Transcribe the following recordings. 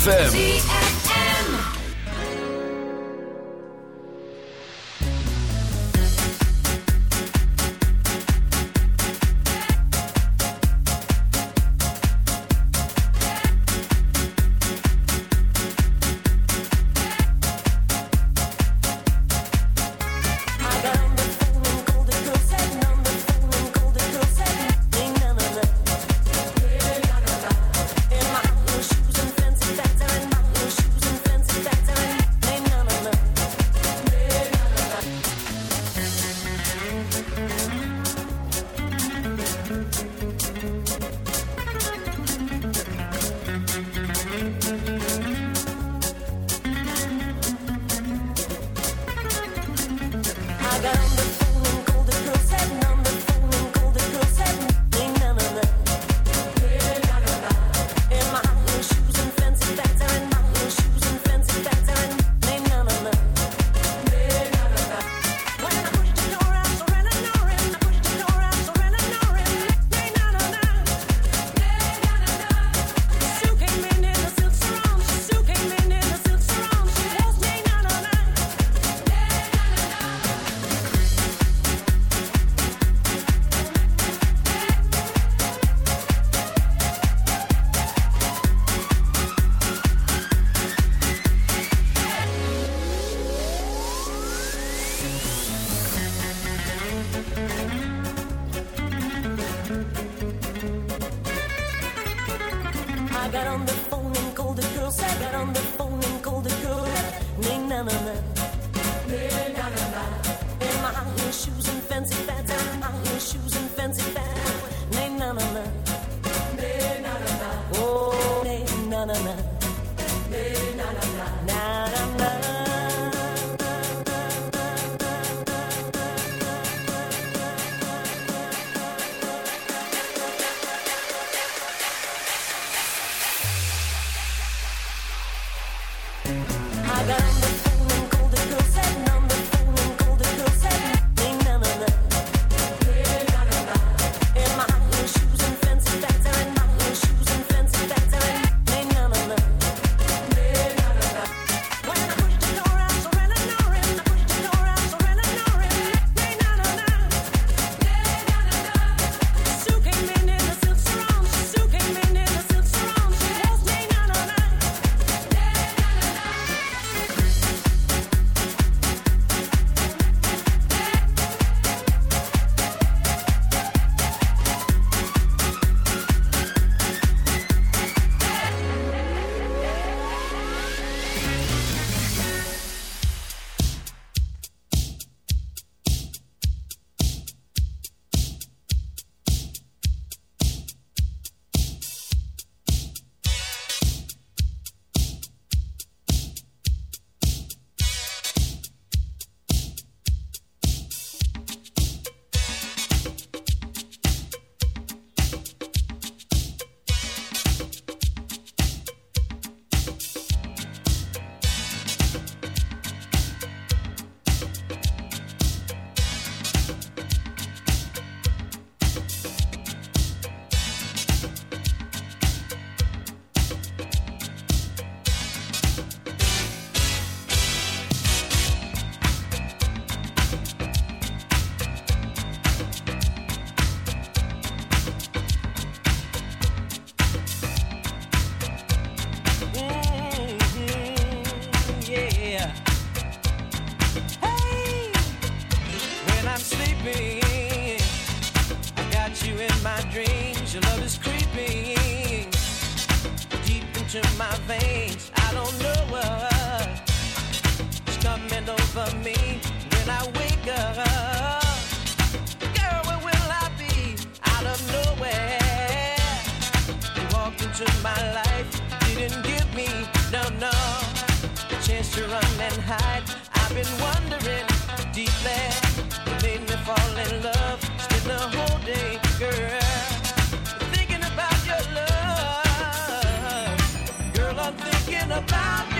ZFM. about me.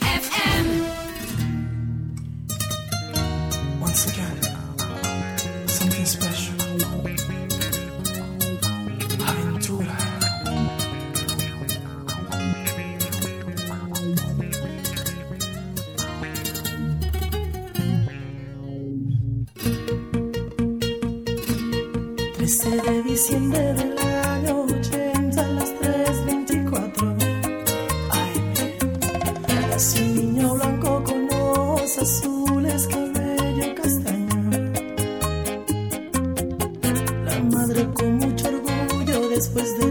this was the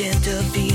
gentle feet.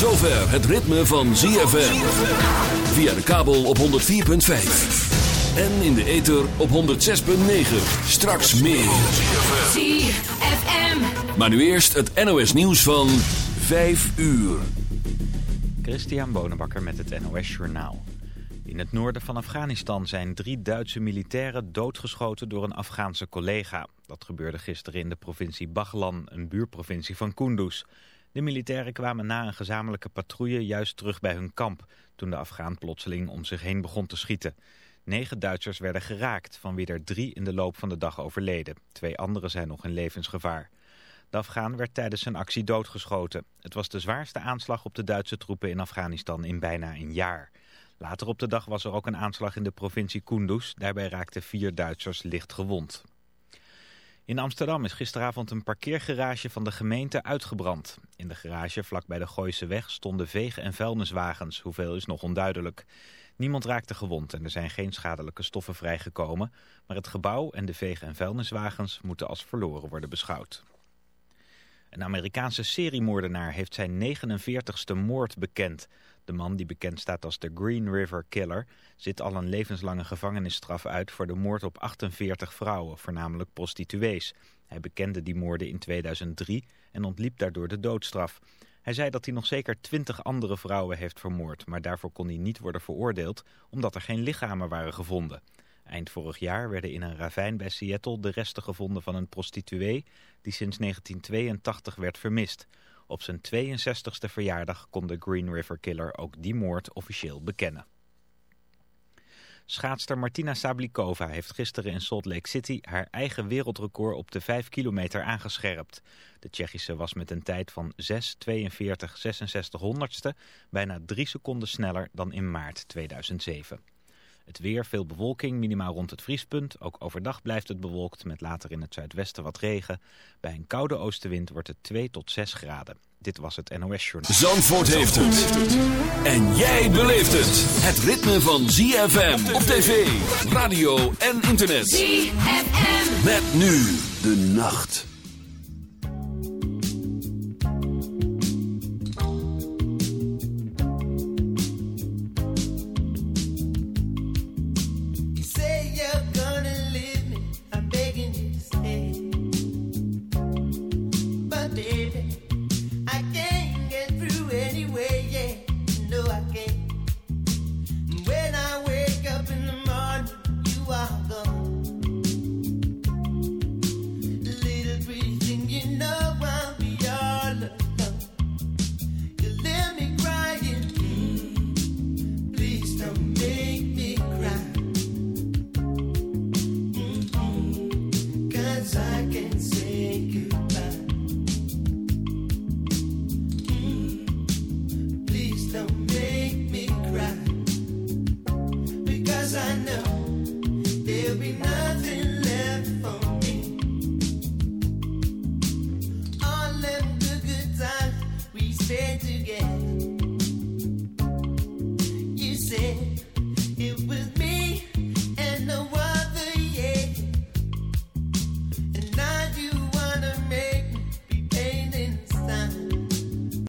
zover het ritme van ZFM. Via de kabel op 104.5. En in de ether op 106.9. Straks meer. ZFM. Maar nu eerst het NOS nieuws van 5 uur. Christian Bonenbakker met het NOS Journaal. In het noorden van Afghanistan zijn drie Duitse militairen doodgeschoten door een Afghaanse collega. Dat gebeurde gisteren in de provincie Baghlan, een buurprovincie van Kunduz. De militairen kwamen na een gezamenlijke patrouille juist terug bij hun kamp... toen de Afghaan plotseling om zich heen begon te schieten. Negen Duitsers werden geraakt, van wie er drie in de loop van de dag overleden. Twee anderen zijn nog in levensgevaar. De Afghaan werd tijdens zijn actie doodgeschoten. Het was de zwaarste aanslag op de Duitse troepen in Afghanistan in bijna een jaar. Later op de dag was er ook een aanslag in de provincie Kunduz. Daarbij raakten vier Duitsers licht gewond. In Amsterdam is gisteravond een parkeergarage van de gemeente uitgebrand. In de garage vlak bij de Gooise weg stonden veeg- en vuilniswagens. Hoeveel is nog onduidelijk. Niemand raakte gewond en er zijn geen schadelijke stoffen vrijgekomen. Maar het gebouw en de veeg- en vuilniswagens moeten als verloren worden beschouwd. Een Amerikaanse seriemoordenaar heeft zijn 49ste moord bekend. De man die bekend staat als de Green River Killer zit al een levenslange gevangenisstraf uit voor de moord op 48 vrouwen, voornamelijk prostituees. Hij bekende die moorden in 2003 en ontliep daardoor de doodstraf. Hij zei dat hij nog zeker 20 andere vrouwen heeft vermoord, maar daarvoor kon hij niet worden veroordeeld omdat er geen lichamen waren gevonden. Eind vorig jaar werden in een ravijn bij Seattle de resten gevonden van een prostituee die sinds 1982 werd vermist. Op zijn 62e verjaardag kon de Green River Killer ook die moord officieel bekennen. Schaatster Martina Sablikova heeft gisteren in Salt Lake City haar eigen wereldrecord op de 5 kilometer aangescherpt. De Tsjechische was met een tijd van 6.42 66 honderdste bijna drie seconden sneller dan in maart 2007. Het weer, veel bewolking, minimaal rond het vriespunt. Ook overdag blijft het bewolkt met later in het zuidwesten wat regen. Bij een koude oostenwind wordt het 2 tot 6 graden. Dit was het NOS Journal. Zandvoort heeft het. En jij beleeft het. Het ritme van ZFM op tv, radio en internet. ZFM. Met nu de nacht.